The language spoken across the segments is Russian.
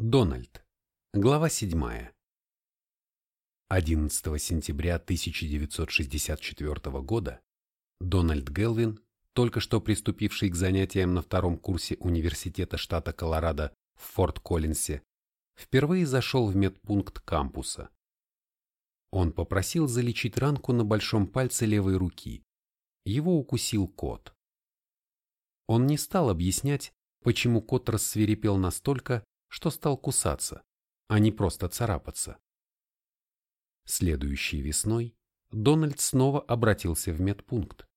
Дональд. Глава 7. 11 сентября 1964 года Дональд Гелвин, только что приступивший к занятиям на втором курсе Университета штата Колорадо в Форт-Коллинсе, впервые зашел в медпункт кампуса. Он попросил залечить ранку на большом пальце левой руки. Его укусил кот. Он не стал объяснять, почему кот рассверепел настолько, что стал кусаться, а не просто царапаться. Следующей весной Дональд снова обратился в медпункт.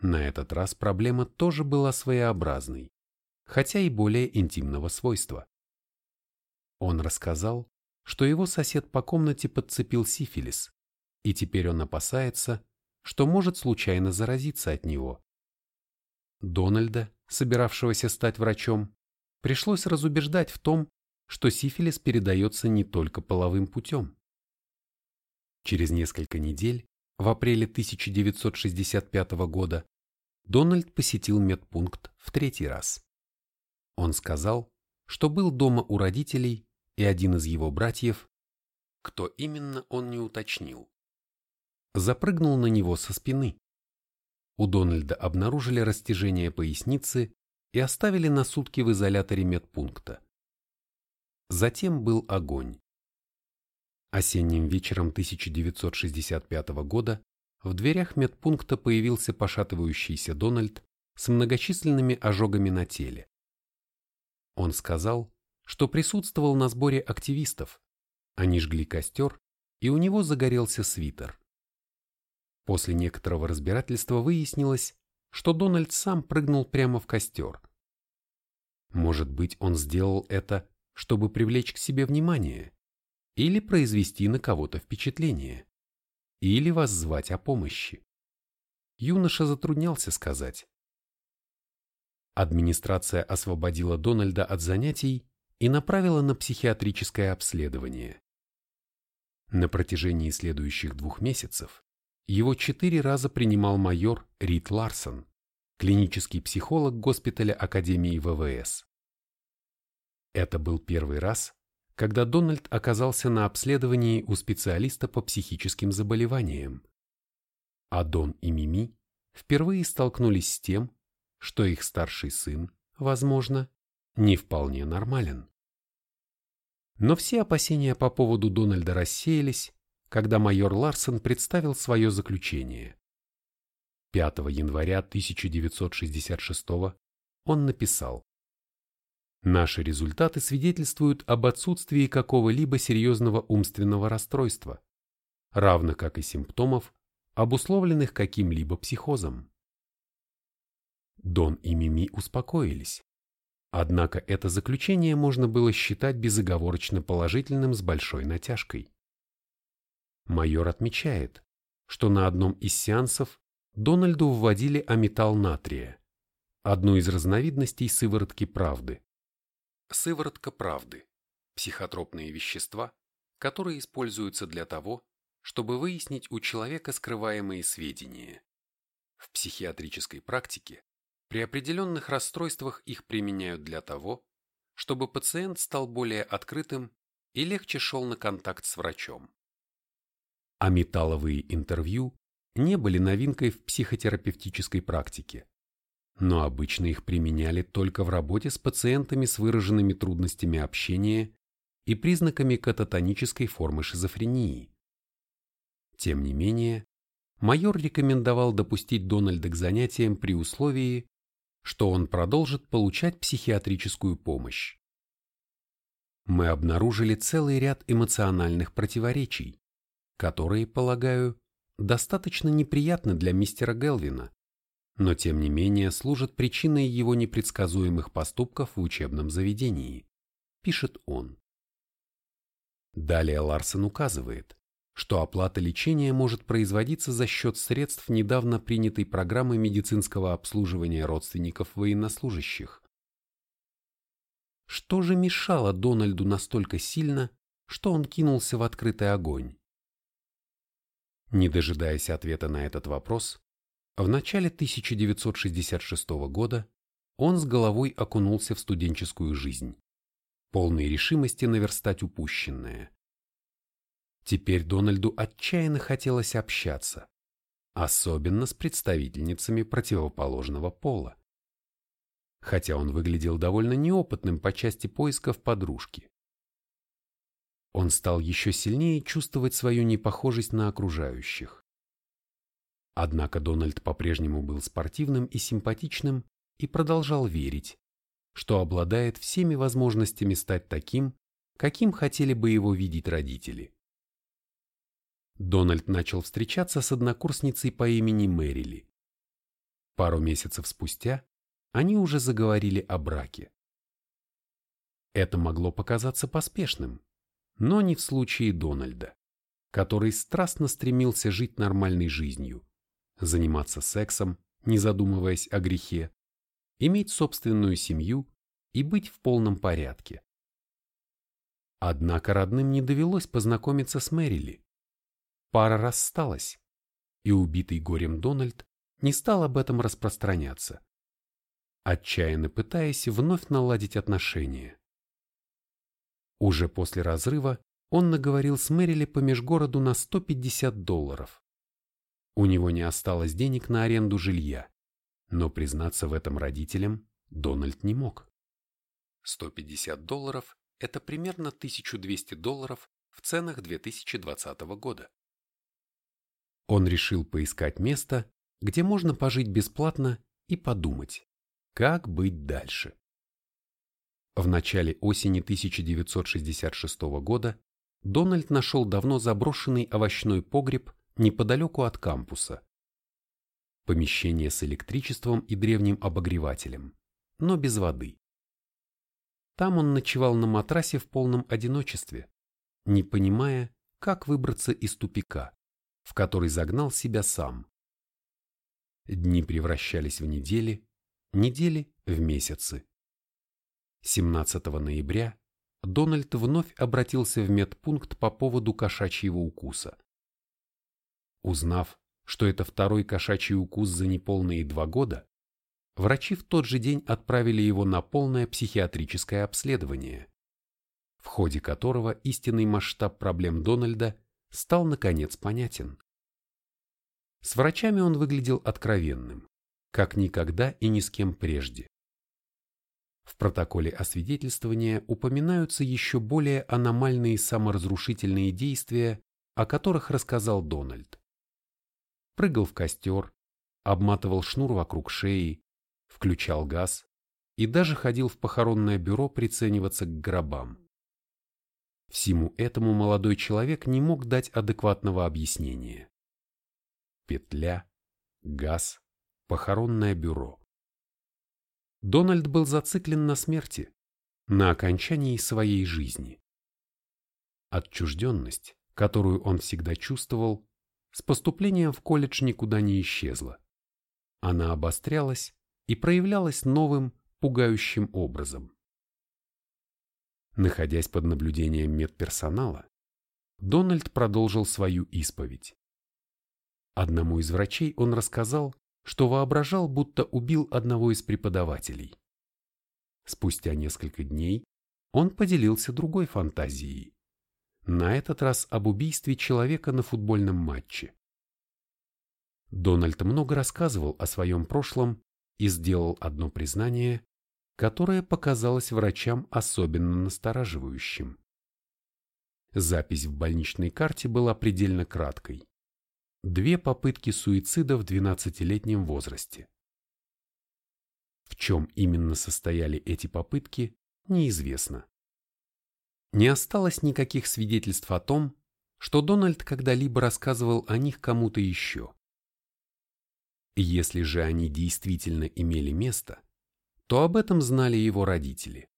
На этот раз проблема тоже была своеобразной, хотя и более интимного свойства. Он рассказал, что его сосед по комнате подцепил сифилис, и теперь он опасается, что может случайно заразиться от него. Дональда, собиравшегося стать врачом, пришлось разубеждать в том, что сифилис передается не только половым путем. Через несколько недель, в апреле 1965 года, Дональд посетил медпункт в третий раз. Он сказал, что был дома у родителей, и один из его братьев, кто именно он не уточнил, запрыгнул на него со спины. У Дональда обнаружили растяжение поясницы и оставили на сутки в изоляторе медпункта. Затем был огонь. Осенним вечером 1965 года в дверях медпункта появился пошатывающийся Дональд с многочисленными ожогами на теле. Он сказал, что присутствовал на сборе активистов. Они жгли костер, и у него загорелся свитер. После некоторого разбирательства выяснилось, что Дональд сам прыгнул прямо в костер. Может быть, он сделал это, чтобы привлечь к себе внимание, или произвести на кого-то впечатление, или воззвать о помощи. Юноша затруднялся сказать. Администрация освободила Дональда от занятий и направила на психиатрическое обследование. На протяжении следующих двух месяцев его четыре раза принимал майор Рит Ларсон, клинический психолог госпиталя Академии ВВС. Это был первый раз, когда Дональд оказался на обследовании у специалиста по психическим заболеваниям. А Дон и Мими впервые столкнулись с тем, что их старший сын, возможно, не вполне нормален. Но все опасения по поводу Дональда рассеялись, когда майор Ларсон представил свое заключение. 5 января 1966 он написал Наши результаты свидетельствуют об отсутствии какого-либо серьезного умственного расстройства, равно как и симптомов, обусловленных каким-либо психозом. Дон и Мими успокоились. Однако это заключение можно было считать безоговорочно положительным с большой натяжкой. Майор отмечает, что на одном из сеансов Дональду вводили аметал натрия, одну из разновидностей сыворотки правды. Сыворотка правды – психотропные вещества, которые используются для того, чтобы выяснить у человека скрываемые сведения. В психиатрической практике при определенных расстройствах их применяют для того, чтобы пациент стал более открытым и легче шел на контакт с врачом а металловые интервью не были новинкой в психотерапевтической практике, но обычно их применяли только в работе с пациентами с выраженными трудностями общения и признаками кататонической формы шизофрении. Тем не менее, майор рекомендовал допустить Дональда к занятиям при условии, что он продолжит получать психиатрическую помощь. Мы обнаружили целый ряд эмоциональных противоречий, которые, полагаю, достаточно неприятны для мистера Гелвина, но тем не менее служат причиной его непредсказуемых поступков в учебном заведении, пишет он. Далее Ларсон указывает, что оплата лечения может производиться за счет средств недавно принятой программы медицинского обслуживания родственников военнослужащих. Что же мешало Дональду настолько сильно, что он кинулся в открытый огонь? Не дожидаясь ответа на этот вопрос, в начале 1966 года он с головой окунулся в студенческую жизнь, полной решимости наверстать упущенное. Теперь Дональду отчаянно хотелось общаться, особенно с представительницами противоположного пола. Хотя он выглядел довольно неопытным по части поисков подружки. Он стал еще сильнее чувствовать свою непохожесть на окружающих. Однако Дональд по-прежнему был спортивным и симпатичным и продолжал верить, что обладает всеми возможностями стать таким, каким хотели бы его видеть родители. Дональд начал встречаться с однокурсницей по имени Мэрили. Пару месяцев спустя они уже заговорили о браке. Это могло показаться поспешным, но не в случае Дональда, который страстно стремился жить нормальной жизнью, заниматься сексом, не задумываясь о грехе, иметь собственную семью и быть в полном порядке. Однако родным не довелось познакомиться с Мэрили. Пара рассталась, и убитый горем Дональд не стал об этом распространяться, отчаянно пытаясь вновь наладить отношения. Уже после разрыва он наговорил с Мэрили по межгороду на 150 долларов. У него не осталось денег на аренду жилья, но признаться в этом родителям Дональд не мог. 150 долларов – это примерно 1200 долларов в ценах 2020 года. Он решил поискать место, где можно пожить бесплатно и подумать, как быть дальше. В начале осени 1966 года Дональд нашел давно заброшенный овощной погреб неподалеку от кампуса. Помещение с электричеством и древним обогревателем, но без воды. Там он ночевал на матрасе в полном одиночестве, не понимая, как выбраться из тупика, в который загнал себя сам. Дни превращались в недели, недели в месяцы. 17 ноября Дональд вновь обратился в медпункт по поводу кошачьего укуса. Узнав, что это второй кошачий укус за неполные два года, врачи в тот же день отправили его на полное психиатрическое обследование, в ходе которого истинный масштаб проблем Дональда стал наконец понятен. С врачами он выглядел откровенным, как никогда и ни с кем прежде. В протоколе освидетельствования упоминаются еще более аномальные саморазрушительные действия, о которых рассказал Дональд. Прыгал в костер, обматывал шнур вокруг шеи, включал газ и даже ходил в похоронное бюро прицениваться к гробам. Всему этому молодой человек не мог дать адекватного объяснения. Петля, газ, похоронное бюро. Дональд был зациклен на смерти, на окончании своей жизни. Отчужденность, которую он всегда чувствовал, с поступлением в колледж никуда не исчезла. Она обострялась и проявлялась новым, пугающим образом. Находясь под наблюдением медперсонала, Дональд продолжил свою исповедь. Одному из врачей он рассказал, что воображал, будто убил одного из преподавателей. Спустя несколько дней он поделился другой фантазией. На этот раз об убийстве человека на футбольном матче. Дональд много рассказывал о своем прошлом и сделал одно признание, которое показалось врачам особенно настораживающим. Запись в больничной карте была предельно краткой две попытки суицида в 12-летнем возрасте. В чем именно состояли эти попытки, неизвестно. Не осталось никаких свидетельств о том, что Дональд когда-либо рассказывал о них кому-то еще. Если же они действительно имели место, то об этом знали его родители.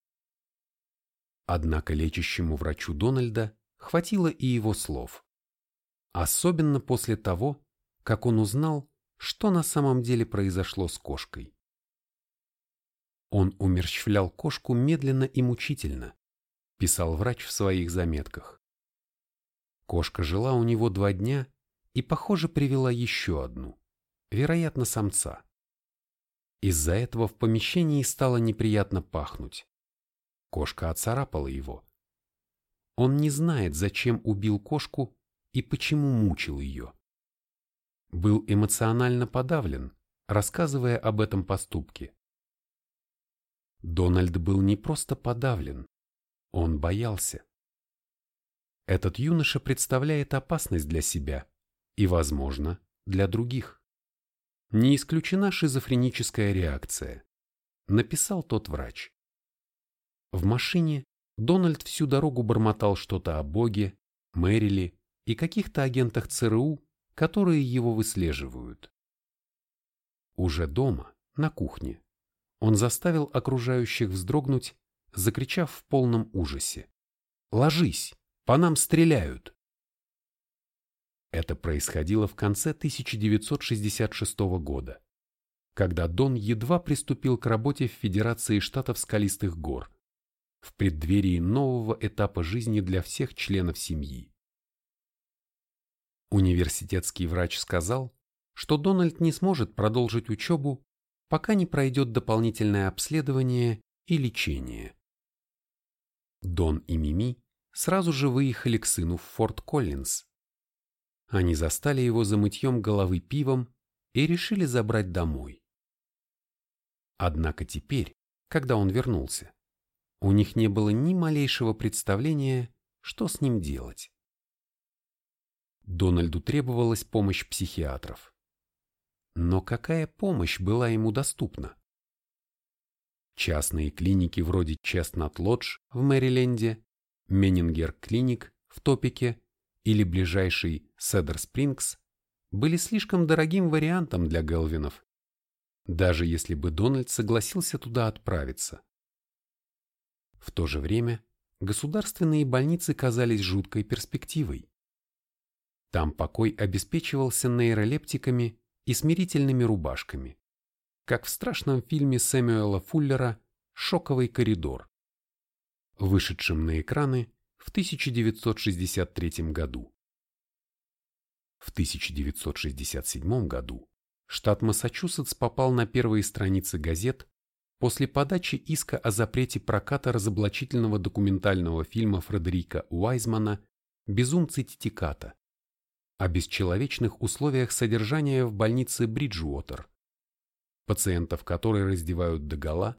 Однако лечащему врачу Дональда хватило и его слов особенно после того, как он узнал, что на самом деле произошло с кошкой. Он умерщвлял кошку медленно и мучительно, писал врач в своих заметках. Кошка жила у него два дня и, похоже, привела еще одну, вероятно, самца. Из-за этого в помещении стало неприятно пахнуть. Кошка оцарапала его. Он не знает, зачем убил кошку и почему мучил ее. Был эмоционально подавлен, рассказывая об этом поступке. Дональд был не просто подавлен, он боялся. Этот юноша представляет опасность для себя и, возможно, для других. Не исключена шизофреническая реакция, написал тот врач. В машине Дональд всю дорогу бормотал что-то о Боге, Мэрили и каких-то агентах ЦРУ, которые его выслеживают. Уже дома, на кухне, он заставил окружающих вздрогнуть, закричав в полном ужасе. «Ложись! По нам стреляют!» Это происходило в конце 1966 года, когда Дон едва приступил к работе в Федерации штатов Скалистых гор, в преддверии нового этапа жизни для всех членов семьи. Университетский врач сказал, что Дональд не сможет продолжить учебу, пока не пройдет дополнительное обследование и лечение. Дон и Мими сразу же выехали к сыну в Форт Коллинз. Они застали его за мытьем головы пивом и решили забрать домой. Однако теперь, когда он вернулся, у них не было ни малейшего представления, что с ним делать. Дональду требовалась помощь психиатров. Но какая помощь была ему доступна? Частные клиники вроде Честнат Лодж в Мэриленде, Меннингер Клиник в Топике или ближайший Седер Спрингс были слишком дорогим вариантом для Гелвинов, даже если бы Дональд согласился туда отправиться. В то же время государственные больницы казались жуткой перспективой. Там покой обеспечивался нейролептиками и смирительными рубашками, как в страшном фильме Сэмюэла Фуллера «Шоковый коридор», вышедшем на экраны в 1963 году. В 1967 году штат Массачусетс попал на первые страницы газет после подачи иска о запрете проката разоблачительного документального фильма Фредерика Уайзмана «Безумцы Титиката», о бесчеловечных условиях содержания в больнице Бриджуотер, пациентов которой раздевают догола,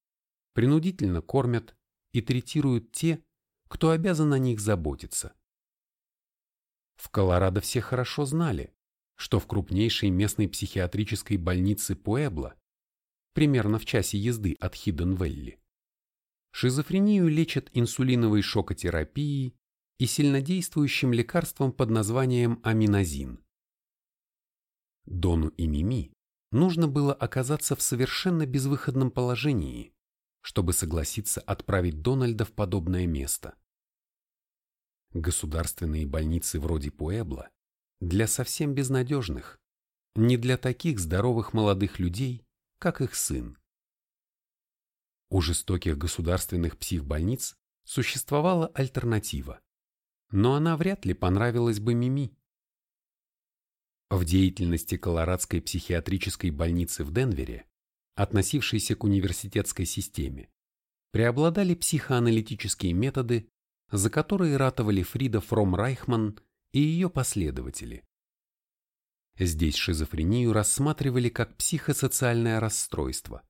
принудительно кормят и третируют те, кто обязан о них заботиться. В Колорадо все хорошо знали, что в крупнейшей местной психиатрической больнице Пуэбло, примерно в часе езды от Хидден-Велли, шизофрению лечат инсулиновой шокотерапией и сильнодействующим лекарством под названием аминозин. Дону и Мими нужно было оказаться в совершенно безвыходном положении, чтобы согласиться отправить Дональда в подобное место. Государственные больницы вроде Пуэбла для совсем безнадежных, не для таких здоровых молодых людей, как их сын. У жестоких государственных психбольниц существовала альтернатива но она вряд ли понравилась бы Мими. В деятельности Колорадской психиатрической больницы в Денвере, относившейся к университетской системе, преобладали психоаналитические методы, за которые ратовали Фрида Фром Райхман и ее последователи. Здесь шизофрению рассматривали как психосоциальное расстройство,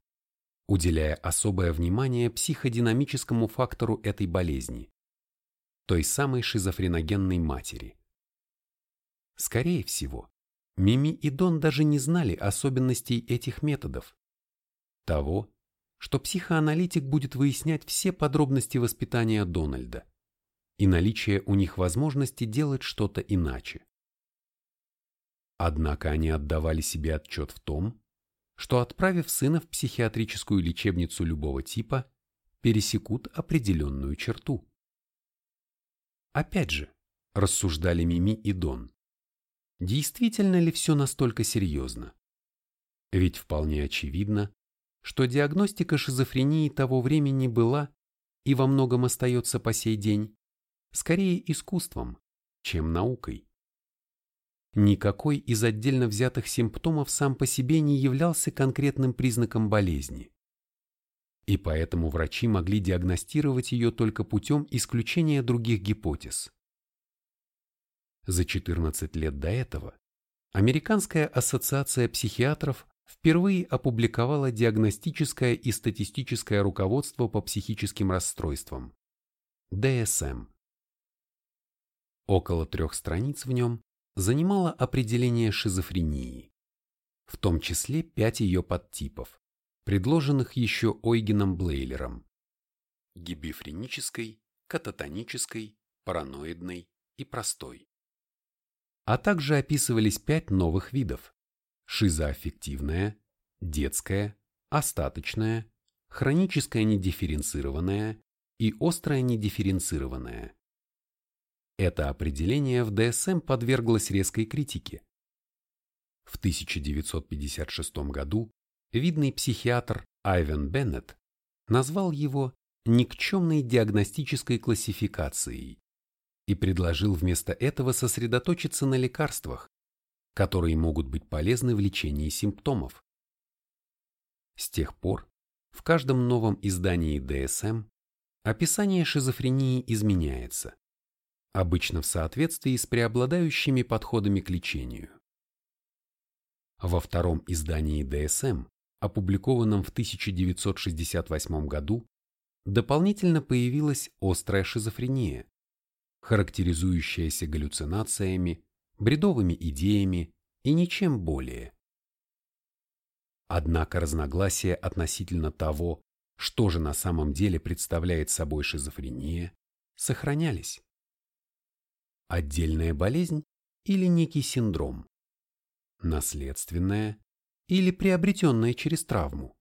уделяя особое внимание психодинамическому фактору этой болезни той самой шизофреногенной матери. Скорее всего, Мими и Дон даже не знали особенностей этих методов. Того, что психоаналитик будет выяснять все подробности воспитания Дональда и наличие у них возможности делать что-то иначе. Однако они отдавали себе отчет в том, что отправив сына в психиатрическую лечебницу любого типа, пересекут определенную черту. Опять же, рассуждали Мими и Дон, действительно ли все настолько серьезно? Ведь вполне очевидно, что диагностика шизофрении того времени была и во многом остается по сей день скорее искусством, чем наукой. Никакой из отдельно взятых симптомов сам по себе не являлся конкретным признаком болезни. И поэтому врачи могли диагностировать ее только путем исключения других гипотез. За 14 лет до этого Американская ассоциация психиатров впервые опубликовала диагностическое и статистическое руководство по психическим расстройствам DSM. Около трех страниц в нем занимало определение шизофрении, в том числе пять ее подтипов, предложенных еще Ойгеном Блейлером – гибифренической, кататонической, параноидной и простой. А также описывались пять новых видов – шизоаффективная, детская, остаточная, хроническая недифференцированная и острая недифференцированная. Это определение в ДСМ подверглось резкой критике. В 1956 году видный психиатр Айвен Беннет назвал его никчемной диагностической классификацией и предложил вместо этого сосредоточиться на лекарствах, которые могут быть полезны в лечении симптомов. С тех пор в каждом новом издании ДСМ описание шизофрении изменяется, обычно в соответствии с преобладающими подходами к лечению. Во втором издании ДСМ, опубликованном в 1968 году, дополнительно появилась острая шизофрения, характеризующаяся галлюцинациями, бредовыми идеями и ничем более. Однако разногласия относительно того, что же на самом деле представляет собой шизофрения, сохранялись. Отдельная болезнь или некий синдром? Наследственная или приобретенная через травму?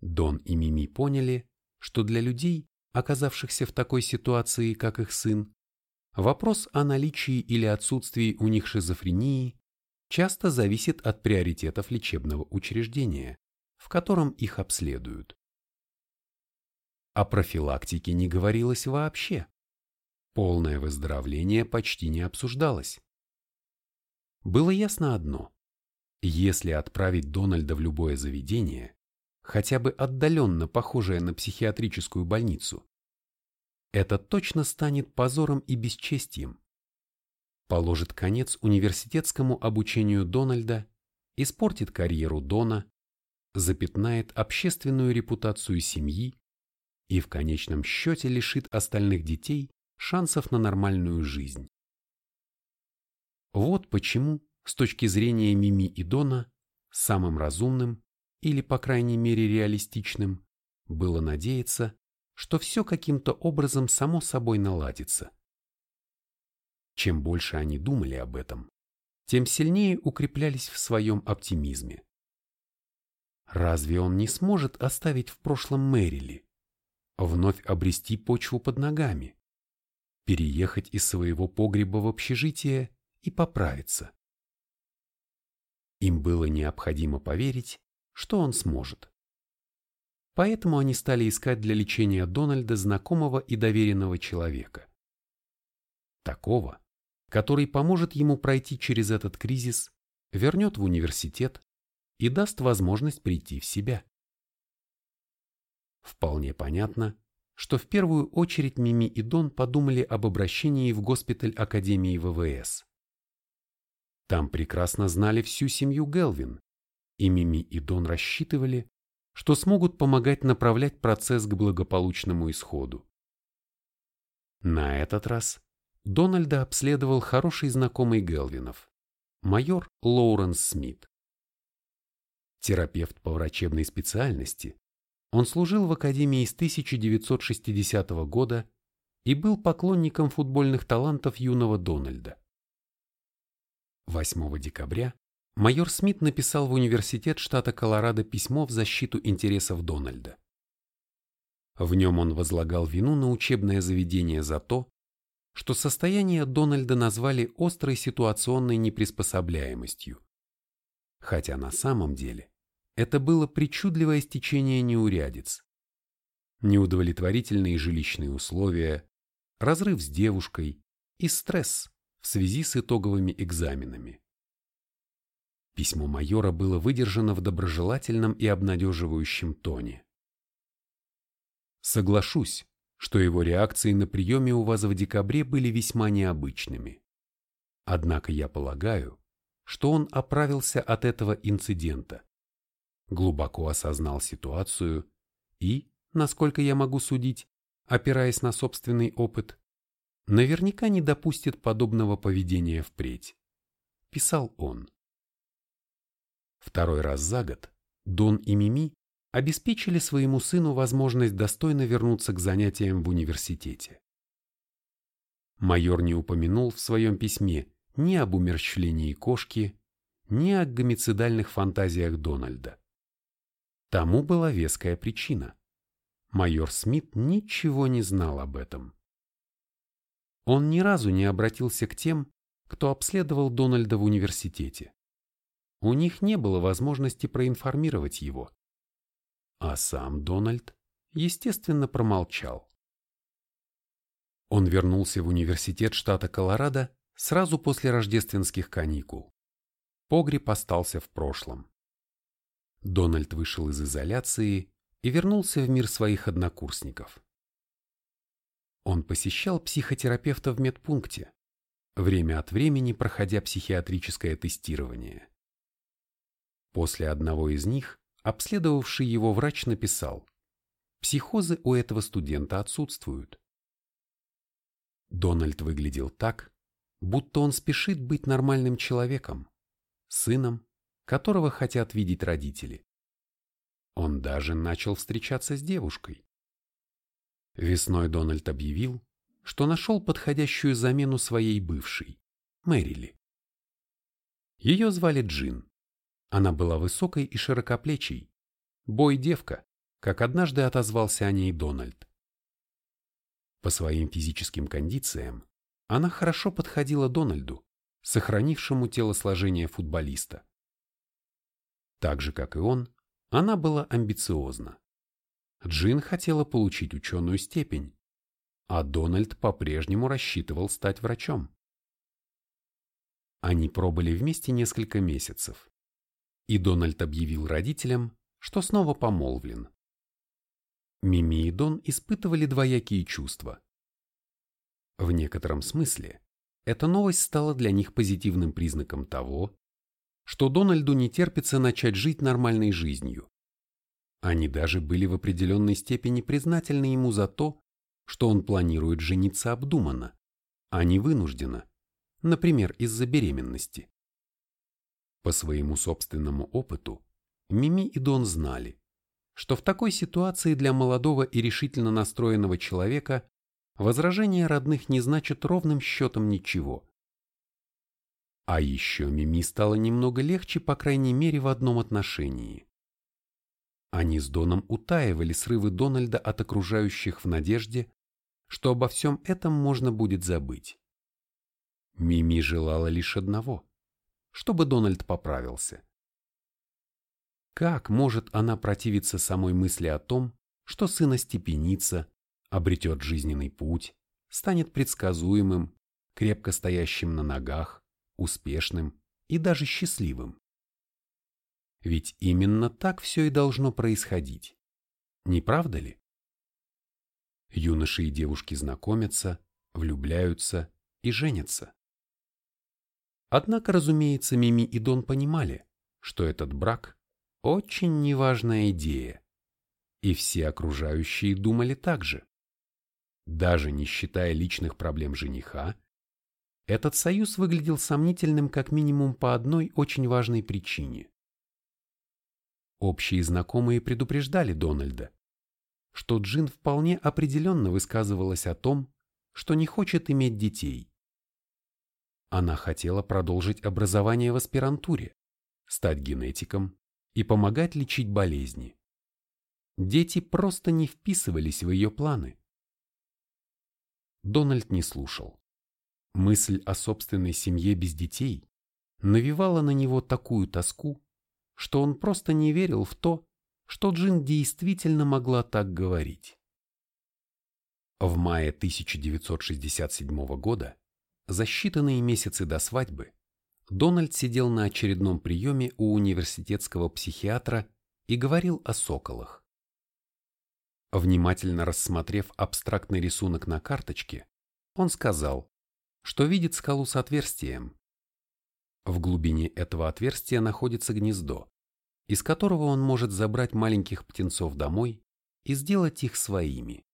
Дон и Мими поняли, что для людей, оказавшихся в такой ситуации, как их сын, вопрос о наличии или отсутствии у них шизофрении часто зависит от приоритетов лечебного учреждения, в котором их обследуют. О профилактике не говорилось вообще. Полное выздоровление почти не обсуждалось. Было ясно одно. Если отправить Дональда в любое заведение, хотя бы отдаленно похожее на психиатрическую больницу, это точно станет позором и бесчестием. Положит конец университетскому обучению Дональда, испортит карьеру Дона, запятнает общественную репутацию семьи и в конечном счете лишит остальных детей шансов на нормальную жизнь. Вот почему, с точки зрения Мими и Дона, самым разумным или, по крайней мере, реалистичным, было надеяться, что все каким-то образом само собой наладится. Чем больше они думали об этом, тем сильнее укреплялись в своем оптимизме. Разве он не сможет оставить в прошлом Мэрили, вновь обрести почву под ногами, переехать из своего погреба в общежитие и поправиться? Им было необходимо поверить, что он сможет. Поэтому они стали искать для лечения Дональда знакомого и доверенного человека. Такого, который поможет ему пройти через этот кризис, вернет в университет и даст возможность прийти в себя. Вполне понятно, что в первую очередь Мими и Дон подумали об обращении в госпиталь Академии ВВС. Там прекрасно знали всю семью Гелвин, и Мими и Дон рассчитывали, что смогут помогать направлять процесс к благополучному исходу. На этот раз Дональда обследовал хороший знакомый Гелвинов, майор Лоуренс Смит. Терапевт по врачебной специальности, он служил в Академии с 1960 года и был поклонником футбольных талантов юного Дональда. 8 декабря майор Смит написал в университет штата Колорадо письмо в защиту интересов Дональда. В нем он возлагал вину на учебное заведение за то, что состояние Дональда назвали острой ситуационной неприспособляемостью. Хотя на самом деле это было причудливое стечение неурядиц. Неудовлетворительные жилищные условия, разрыв с девушкой и стресс в связи с итоговыми экзаменами. Письмо майора было выдержано в доброжелательном и обнадеживающем тоне. Соглашусь, что его реакции на приеме у вас в декабре были весьма необычными. Однако я полагаю, что он оправился от этого инцидента, глубоко осознал ситуацию и, насколько я могу судить, опираясь на собственный опыт, наверняка не допустит подобного поведения впредь, писал он. Второй раз за год Дон и Мими обеспечили своему сыну возможность достойно вернуться к занятиям в университете. Майор не упомянул в своем письме ни об умерщвлении кошки, ни о гомицидальных фантазиях Дональда. Тому была веская причина. Майор Смит ничего не знал об этом. Он ни разу не обратился к тем, кто обследовал Дональда в университете. У них не было возможности проинформировать его. А сам Дональд, естественно, промолчал. Он вернулся в университет штата Колорадо сразу после рождественских каникул. Погреб остался в прошлом. Дональд вышел из изоляции и вернулся в мир своих однокурсников. Он посещал психотерапевта в медпункте, время от времени проходя психиатрическое тестирование. После одного из них Обследовавший его врач написал, психозы у этого студента отсутствуют. Дональд выглядел так, будто он спешит быть нормальным человеком, сыном, которого хотят видеть родители. Он даже начал встречаться с девушкой. Весной Дональд объявил, что нашел подходящую замену своей бывшей, Мэрили. Ее звали Джин. Она была высокой и широкоплечей. Бой-девка, как однажды отозвался о ней Дональд. По своим физическим кондициям она хорошо подходила Дональду, сохранившему телосложение футболиста. Так же, как и он, она была амбициозна. Джин хотела получить ученую степень, а Дональд по-прежнему рассчитывал стать врачом. Они пробыли вместе несколько месяцев и Дональд объявил родителям, что снова помолвлен. Мими и Дон испытывали двоякие чувства. В некотором смысле эта новость стала для них позитивным признаком того, что Дональду не терпится начать жить нормальной жизнью. Они даже были в определенной степени признательны ему за то, что он планирует жениться обдуманно, а не вынужденно, например, из-за беременности. По своему собственному опыту Мими и Дон знали, что в такой ситуации для молодого и решительно настроенного человека возражение родных не значит ровным счетом ничего. А еще Мими стало немного легче, по крайней мере, в одном отношении. Они с Доном утаивали срывы Дональда от окружающих в надежде, что обо всем этом можно будет забыть. Мими желала лишь одного чтобы Дональд поправился. Как может она противиться самой мысли о том, что сын остепенится, обретет жизненный путь, станет предсказуемым, крепко стоящим на ногах, успешным и даже счастливым? Ведь именно так все и должно происходить. Не правда ли? Юноши и девушки знакомятся, влюбляются и женятся. Однако, разумеется, Мими и Дон понимали, что этот брак – очень неважная идея. И все окружающие думали так же. Даже не считая личных проблем жениха, этот союз выглядел сомнительным как минимум по одной очень важной причине. Общие знакомые предупреждали Дональда, что Джин вполне определенно высказывалась о том, что не хочет иметь детей. Она хотела продолжить образование в аспирантуре, стать генетиком и помогать лечить болезни. Дети просто не вписывались в ее планы. Дональд не слушал. Мысль о собственной семье без детей навевала на него такую тоску, что он просто не верил в то, что Джин действительно могла так говорить. В мае 1967 года за считанные месяцы до свадьбы Дональд сидел на очередном приеме у университетского психиатра и говорил о соколах. Внимательно рассмотрев абстрактный рисунок на карточке, он сказал, что видит скалу с отверстием. В глубине этого отверстия находится гнездо, из которого он может забрать маленьких птенцов домой и сделать их своими.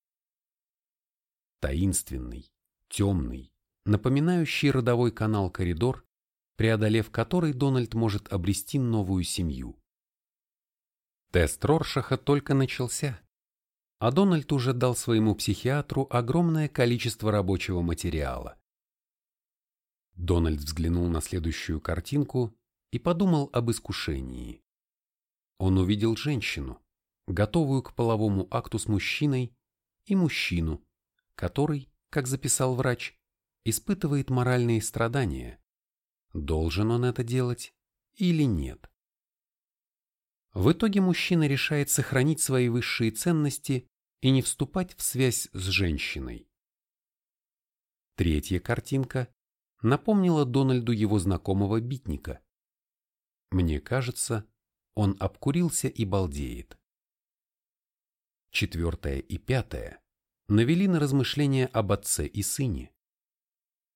Таинственный, темный, напоминающий родовой канал коридор, преодолев который Дональд может обрести новую семью. Тест Роршаха только начался, а Дональд уже дал своему психиатру огромное количество рабочего материала. Дональд взглянул на следующую картинку и подумал об искушении. Он увидел женщину, готовую к половому акту с мужчиной, и мужчину, который, как записал врач, испытывает моральные страдания. Должен он это делать или нет? В итоге мужчина решает сохранить свои высшие ценности и не вступать в связь с женщиной. Третья картинка напомнила Дональду его знакомого битника. Мне кажется, он обкурился и балдеет. Четвертая и пятая навели на размышления об отце и сыне.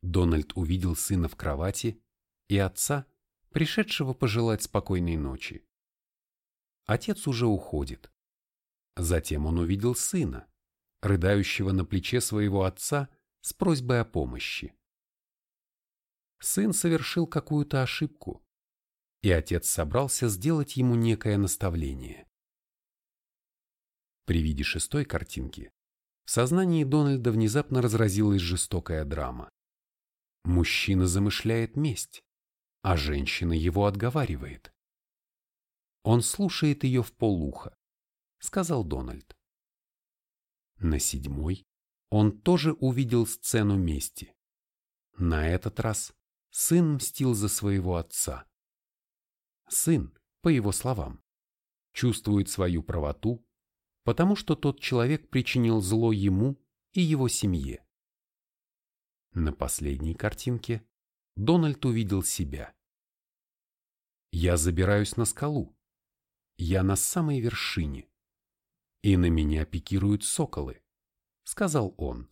Дональд увидел сына в кровати и отца, пришедшего пожелать спокойной ночи. Отец уже уходит. Затем он увидел сына, рыдающего на плече своего отца с просьбой о помощи. Сын совершил какую-то ошибку, и отец собрался сделать ему некое наставление. При виде шестой картинки в сознании Дональда внезапно разразилась жестокая драма. Мужчина замышляет месть, а женщина его отговаривает. Он слушает ее в полуха, сказал Дональд. На седьмой он тоже увидел сцену мести. На этот раз сын мстил за своего отца. Сын, по его словам, чувствует свою правоту, потому что тот человек причинил зло ему и его семье. На последней картинке Дональд увидел себя. Я забираюсь на скалу. Я на самой вершине. И на меня пикируют соколы, сказал он.